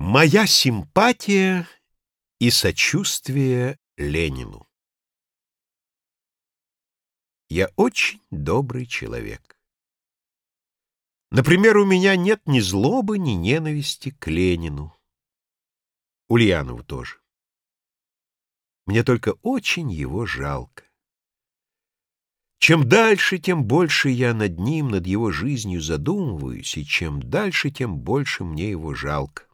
Моя симпатия и сочувствие Ленину Я очень добрый человек. Например, у меня нет ни злобы, ни ненависти к Ленину. Ульянову тоже. Мне только очень его жалко. Чем дальше, тем больше я над ним, над его жизнью задумываюсь, и чем дальше, тем больше мне его жалко.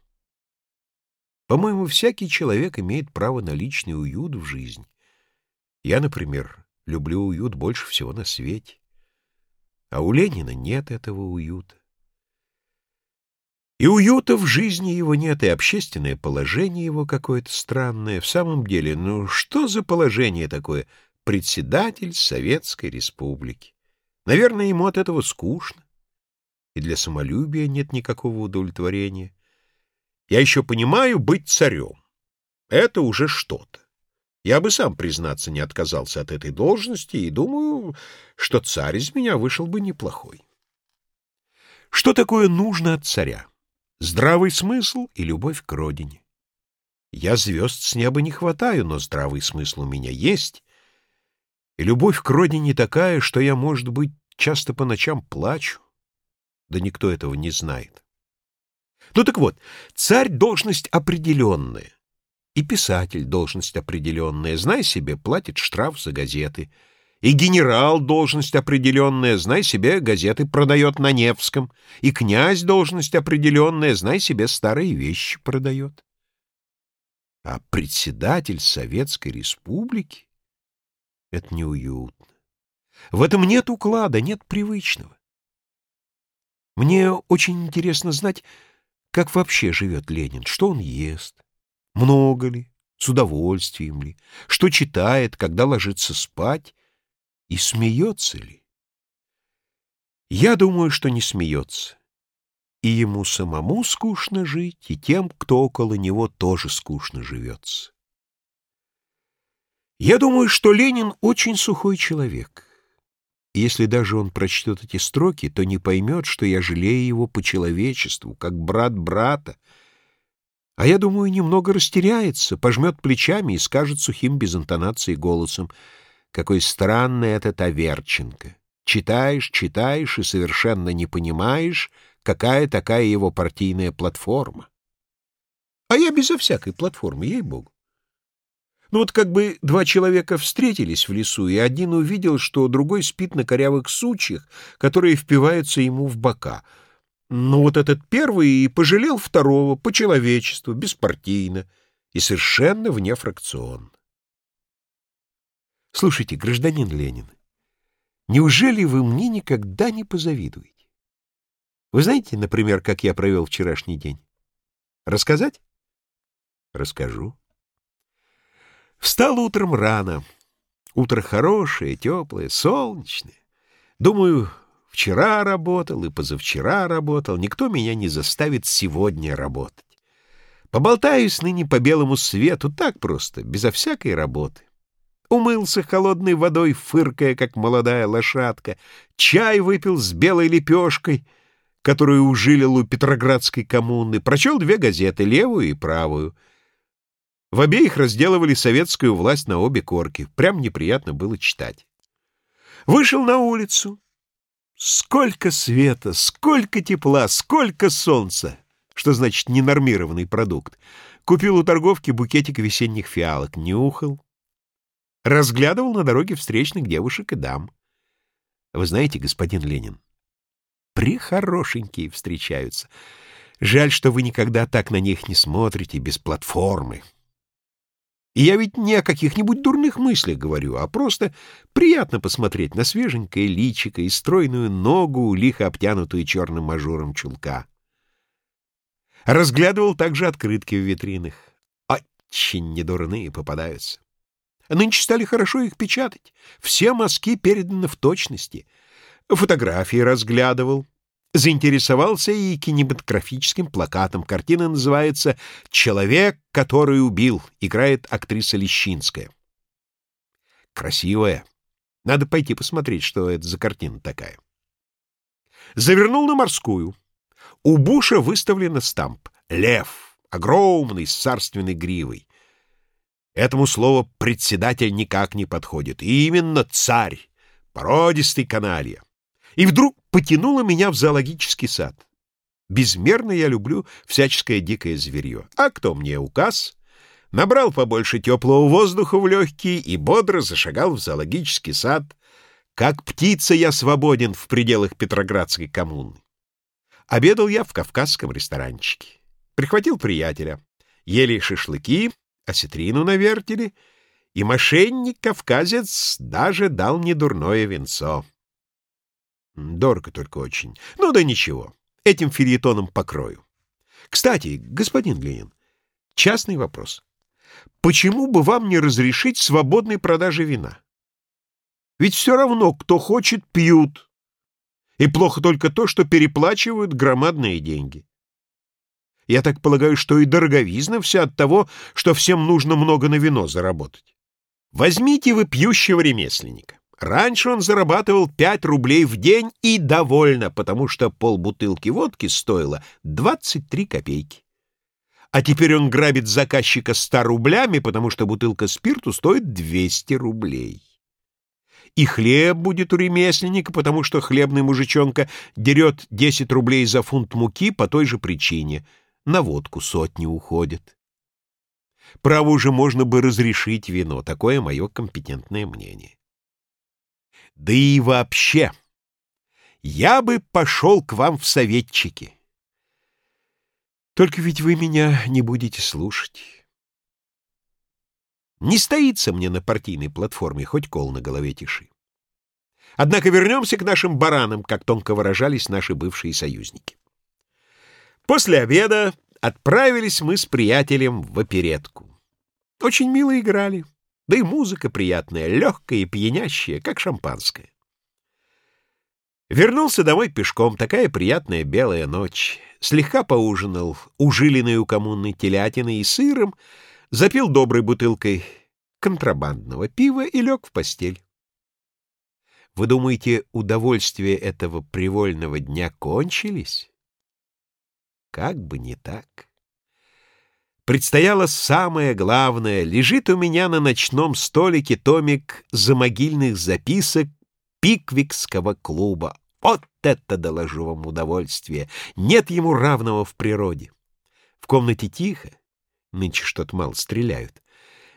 По-моему, всякий человек имеет право на личный уют в жизни. Я, например, люблю уют больше всего на свете. А у Ленина нет этого уюта. И уюта в жизни его нет, и общественное положение его какое-то странное. В самом деле, ну что за положение такое председатель Советской Республики? Наверное, ему от этого скучно, и для самолюбия нет никакого удовлетворения. Я еще понимаю быть царем. Это уже что-то. Я бы сам, признаться, не отказался от этой должности и думаю, что царь из меня вышел бы неплохой. Что такое нужно от царя? Здравый смысл и любовь к родине. Я звезд с неба не хватаю, но здравый смысл у меня есть. И любовь к родине такая, что я, может быть, часто по ночам плачу. Да никто этого не знает. Ну так вот, царь — должность определенная. И писатель — должность определенная. Знай себе, платит штраф за газеты. И генерал — должность определенная. Знай себе, газеты продает на Невском. И князь — должность определенная. Знай себе, старые вещи продает. А председатель Советской Республики — это неуютно. В этом нет уклада, нет привычного. Мне очень интересно знать, как вообще живет Ленин? Что он ест? Много ли? С удовольствием ли? Что читает, когда ложится спать? И смеется ли? Я думаю, что не смеется. И ему самому скучно жить, и тем, кто около него, тоже скучно живется. Я думаю, что Ленин очень сухой человек. И если даже он прочтет эти строки, то не поймет, что я жалею его по человечеству, как брат брата. А я думаю, немного растеряется, пожмет плечами и скажет сухим без интонации голосом, какой странный этот Аверченко. Читаешь, читаешь и совершенно не понимаешь, какая такая его партийная платформа. А я безо всякой платформы, ей-богу. Ну вот как бы два человека встретились в лесу, и один увидел, что другой спит на корявых сучьях, которые впиваются ему в бока. Ну вот этот первый и пожалел второго по человечеству, беспартийно и совершенно вне фракцион. Слушайте, гражданин Ленин, неужели вы мне никогда не позавидуете? Вы знаете, например, как я провел вчерашний день? Рассказать? Расскажу. Встал утром рано. Утро хорошее, теплое, солнечное. Думаю, вчера работал и позавчера работал. Никто меня не заставит сегодня работать. Поболтаюсь ныне по белому свету, так просто, безо всякой работы. Умылся холодной водой, фыркая, как молодая лошадка. Чай выпил с белой лепешкой, которую ужилил у Петроградской коммуны. Прочел две газеты, левую и правую — в обеих разделывали советскую власть на обе корки. Прям неприятно было читать. Вышел на улицу. Сколько света, сколько тепла, сколько солнца. Что значит ненормированный продукт? Купил у торговки букетик весенних фиалок, нюхал. Разглядывал на дороге встречных девушек и дам. Вы знаете, господин Ленин, прихорошенькие встречаются. Жаль, что вы никогда так на них не смотрите, без платформы. И я ведь не о каких-нибудь дурных мыслях говорю, а просто приятно посмотреть на свеженькое личико и стройную ногу, лихо обтянутую черным мажором чулка. Разглядывал также открытки в витринах. Очень недурные попадаются. Нынче стали хорошо их печатать. Все мазки переданы в точности. Фотографии разглядывал. Заинтересовался и кинематографическим плакатом. Картина называется «Человек, который убил». Играет актриса Лещинская. Красивая. Надо пойти посмотреть, что это за картина такая. Завернул на морскую. У Буша выставлен стамп. Лев. огромный, с царственной гривой. Этому слову «председатель» никак не подходит. И именно царь, породистый каналья. И вдруг потянуло меня в зоологический сад. Безмерно я люблю всяческое дикое зверье. А кто мне указ? Набрал побольше теплого воздуха в легкие и бодро зашагал в зоологический сад. Как птица я свободен в пределах Петроградской коммуны. Обедал я в кавказском ресторанчике. Прихватил приятеля. Ели шашлыки, осетрину на вертеле, и мошенник-кавказец даже дал мне дурное венцо. Дорого только очень. Ну да ничего, этим филетоном покрою. Кстати, господин Ленин, частный вопрос. Почему бы вам не разрешить свободной продажи вина? Ведь все равно, кто хочет, пьют. И плохо только то, что переплачивают громадные деньги. Я так полагаю, что и дороговизна вся от того, что всем нужно много на вино заработать. Возьмите вы пьющего ремесленника. Раньше он зарабатывал 5 рублей в день и довольно, потому что полбутылки водки стоило 23 копейки. А теперь он грабит заказчика 100 рублями, потому что бутылка спирту стоит 200 рублей. И хлеб будет у ремесленника, потому что хлебный мужичонка дерет 10 рублей за фунт муки по той же причине. На водку сотни уходит. Право уже можно бы разрешить вино, такое мое компетентное мнение. Да и вообще, я бы пошел к вам в советчики. Только ведь вы меня не будете слушать. Не стоится мне на партийной платформе, хоть кол на голове тиши. Однако вернемся к нашим баранам, как тонко выражались наши бывшие союзники. После обеда отправились мы с приятелем в оперетку. Очень мило играли, да и музыка приятная, легкая и пьянящая, как шампанское. Вернулся домой пешком, такая приятная белая ночь. Слегка поужинал ужилиной у коммунной телятиной и сыром, запил доброй бутылкой контрабандного пива и лег в постель. Вы думаете, удовольствия этого привольного дня кончились? Как бы не так. Предстояло самое главное. Лежит у меня на ночном столике томик замогильных записок Пиквикского клуба. Вот это, доложу вам, удовольствие! Нет ему равного в природе. В комнате тихо, нынче что-то мало стреляют.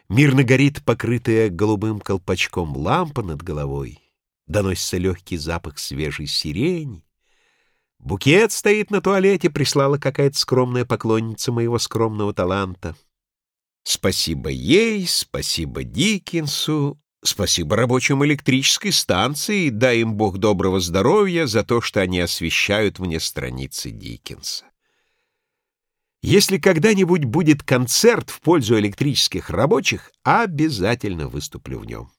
Мирно горит покрытая голубым колпачком лампа над головой. Доносится легкий запах свежей сирени. Букет стоит на туалете, прислала какая-то скромная поклонница моего скромного таланта. Спасибо ей, спасибо Диккенсу, спасибо рабочим электрической станции, дай им Бог доброго здоровья за то, что они освещают мне страницы Диккенса. Если когда-нибудь будет концерт в пользу электрических рабочих, обязательно выступлю в нем.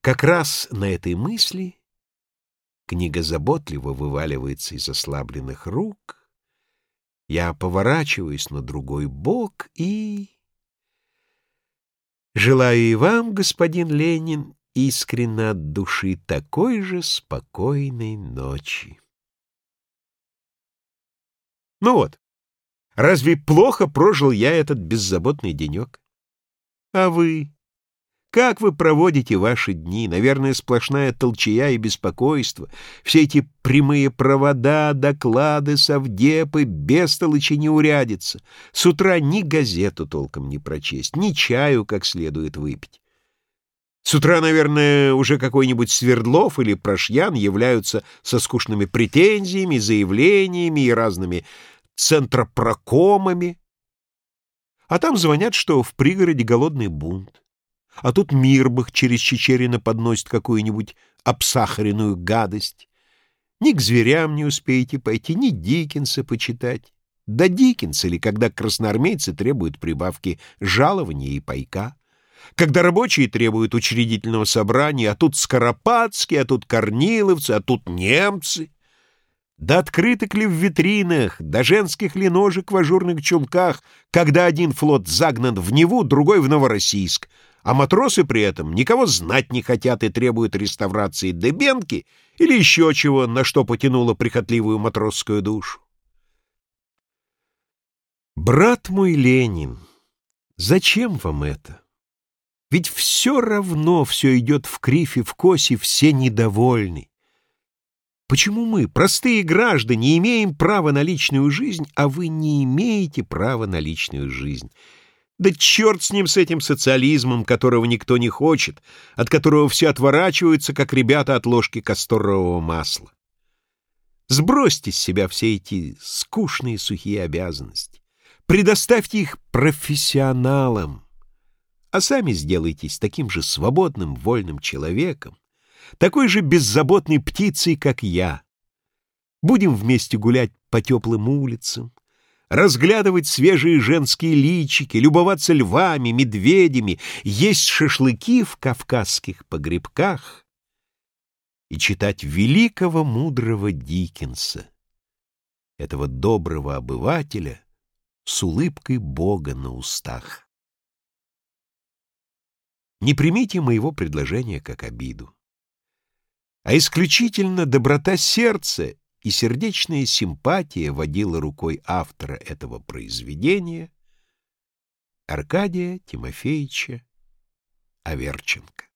Как раз на этой мысли книга заботливо вываливается из ослабленных рук, я поворачиваюсь на другой бок и... Желаю и вам, господин Ленин, искренне от души такой же спокойной ночи. Ну вот, разве плохо прожил я этот беззаботный денек? А вы? Как вы проводите ваши дни? Наверное, сплошная толчая и беспокойство. Все эти прямые провода, доклады, совдепы, бестолочи не урядятся. С утра ни газету толком не прочесть, ни чаю как следует выпить. С утра, наверное, уже какой-нибудь Свердлов или Прошьян являются со скучными претензиями, заявлениями и разными центропрокомами. А там звонят, что в пригороде голодный бунт. А тут Мирбах через Чечерина подносит какую-нибудь обсахаренную гадость. Ни к зверям не успеете пойти, ни Диккенса почитать. Да Диккенс или когда красноармейцы требуют прибавки жалования и пайка. Когда рабочие требуют учредительного собрания, а тут Скоропадские, а тут Корниловцы, а тут немцы. Да открыток ли в витринах, да женских ли ножек в ажурных чулках, когда один флот загнан в Неву, другой в Новороссийск, а матросы при этом никого знать не хотят и требуют реставрации Дебенки или еще чего, на что потянуло прихотливую матросскую душу. Брат мой Ленин, зачем вам это? Ведь все равно все идет в крифе, в косе, все недовольны. Почему мы, простые граждане, имеем право на личную жизнь, а вы не имеете права на личную жизнь? Да черт с ним, с этим социализмом, которого никто не хочет, от которого все отворачиваются, как ребята от ложки касторового масла. Сбросьте с себя все эти скучные сухие обязанности. Предоставьте их профессионалам, а сами сделайтесь таким же свободным, вольным человеком, такой же беззаботной птицей, как я. Будем вместе гулять по теплым улицам, разглядывать свежие женские личики, любоваться львами, медведями, есть шашлыки в кавказских погребках и читать великого мудрого Диккенса, этого доброго обывателя с улыбкой Бога на устах. Не примите моего предложения как обиду а исключительно доброта сердца и сердечная симпатия водила рукой автора этого произведения Аркадия Тимофеевича Аверченко.